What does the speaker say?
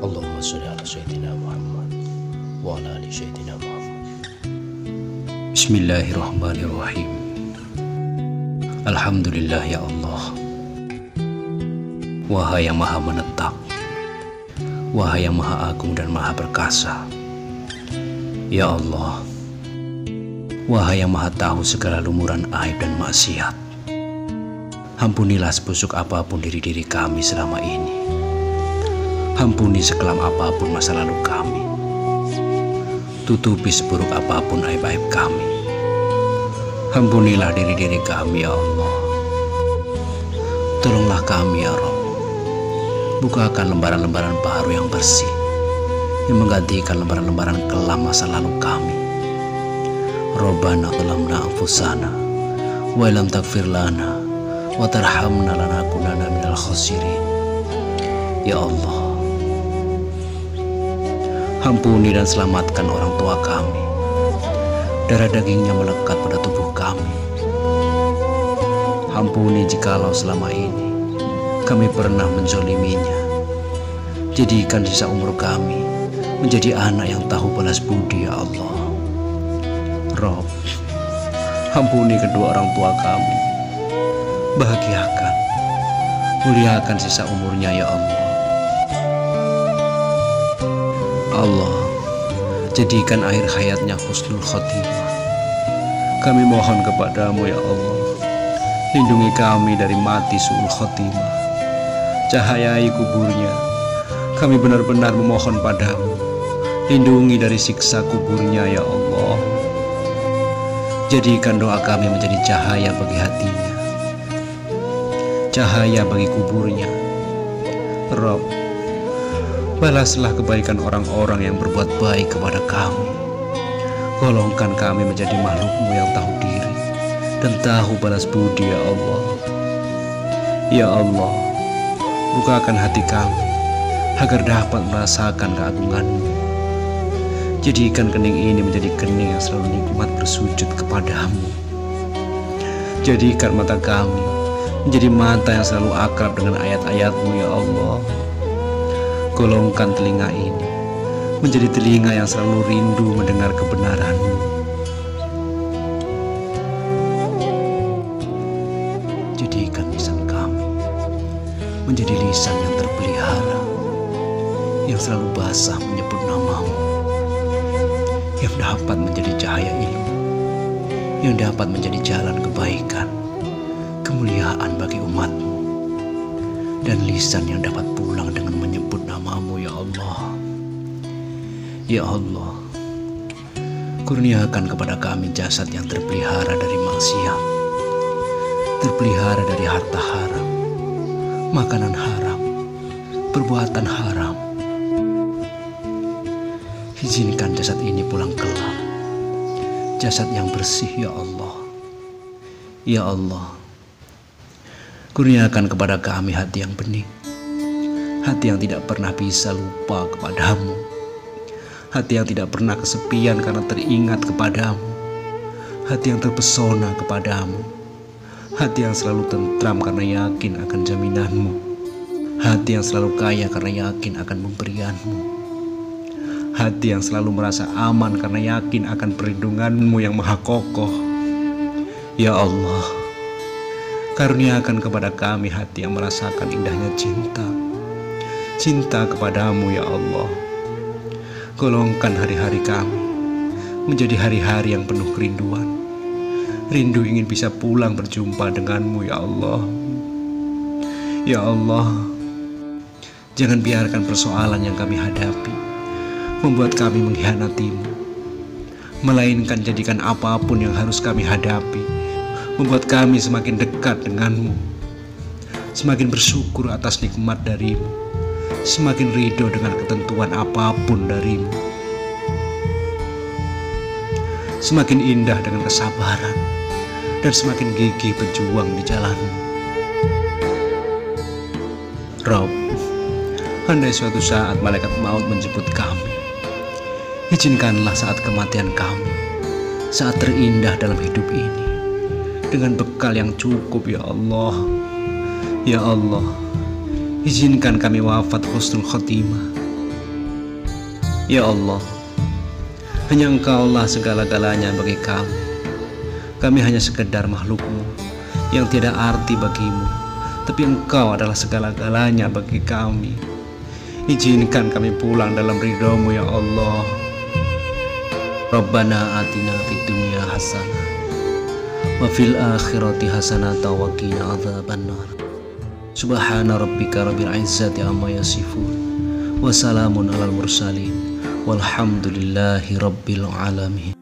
Allahumma salli ala Sayyidina Muhammad wa ala ali Sayyidina Muhammad. Bismillahirrahmanirrahim. Alhamdulillah ya Allah. Wahai yang maha menetap, wahai yang maha agung dan maha perkasa. Ya Allah, wahai yang maha tahu segala lumuran aib dan maksiat. Ampunilah sebusuk apa pun diri-diri kami selama ini. Ampuni sekelam apa pun masa lalu kami. Tutupi seburuk apa pun aib-aib kami. Ampunilah diri-diri kami ya Allah. Tolonglah kami ya Rob. Bukakan lembaran-lembaran baru yang bersih yang menggantikan lembaran-lembaran kelam masa lalu kami. Robbana telamna anfusana wa lam takfir lana wa tarhamna lanakunana minal khosirin. Ya Allah, ampuni dan selamatkan orang tua kami. Darah dagingnya melekat pada tubuh kami. Ampuni jikalau selama ini kami pernah menzoliminya. Jadikan sisa umur kami menjadi anak yang tahu balas budi ya Allah. Rob, ampuni kedua orang tua kami. Bahagiakan, muliakan sisa umurnya ya Allah. Allah, jadikan akhir hayatnya husnul khotimah. Kami mohon kepadamu ya Allah, lindungi kami dari mati suul khotimah. Cahayai kuburnya, kami benar-benar memohon padamu. Lindungi dari siksa kuburnya ya Allah. Jadikan doa kami menjadi cahaya bagi hatinya. Cahaya bagi kuburnya. Rob, balaslah kebaikan orang-orang yang berbuat baik kepada kami. Golongkan kami menjadi makhlukmu yang tahu diri dan tahu balas budi ya Allah. Ya Allah, bukakan hati kami agar dapat merasakan keagunganmu. Jadikan kening ini menjadi kening yang selalu nikmat bersujud kepadamu. Jadikan mata kami menjadi mata yang selalu akrab dengan ayat-ayatmu ya Allah. Golongkan telinga ini menjadi telinga yang selalu rindu mendengar kebenaranmu. Jadikan lisan kami menjadi lisan yang terpelihara, yang selalu basah menyebut namamu, yang dapat menjadi cahaya ilmu, yang dapat menjadi jalan kebaikan, kemuliaan bagi umatmu, dan lisan yang dapat pulang dengan menyebut namamu ya Allah. Ya Allah, kurniakan kepada kami jasad yang terpelihara dari maksiat, terpelihara dari harta haram, makanan haram, perbuatan haram. Izinkan jasad ini pulang kelak, jasad yang bersih ya Allah. Ya Allah, kurniakan kepada kami hati yang bening, hati yang tidak pernah bisa lupa kepadamu, hati yang tidak pernah kesepian karena teringat kepadamu, hati yang terpesona kepadamu, hati yang selalu tentram karena yakin akan jaminanmu, hati yang selalu kaya karena yakin akan pemberianmu, hati yang selalu merasa aman karena yakin akan perlindunganmu yang maha kokoh. Ya Allah, karuniakan kepada kami hati yang merasakan indahnya cinta, cinta kepadamu ya Allah. Golongkan hari-hari kami menjadi hari-hari yang penuh kerinduan. Rindu ingin bisa pulang berjumpa denganmu ya Allah. Ya Allah, jangan biarkan persoalan yang kami hadapi membuat kami mengkhianatimu. Melainkan jadikan apa pun yang harus kami hadapi membuat kami semakin dekat denganmu. Semakin bersyukur atas nikmat darimu. Semakin ridho dengan ketentuan apa pun darimu. Semakin indah dengan kesabaran dan semakin gigih berjuang di jalanmu. Rob, andai suatu saat malaikat maut menjemput kami, izinkanlah saat kematian kami, saat terindah dalam hidup ini, dengan bekal yang cukup ya Allah. Ya Allah, izinkan kami wafat husnul khotimah Ya Allah, hanya Engkaulah segala-galanya bagi kami. Kami hanya sekedar makhlukmu yang tidak arti bagimu, tapi Engkau adalah segala-galanya bagi kami. Izinkan kami pulang dalam ridhomu ya Allah. Rabbana atina fid dunya hasanah wa fil akhirati hasanah wa qina adzabannar. Subhana rabbika rabbil izzati amma yasifun wa salamun alal mursalin walhamdulillahi rabbil alamin.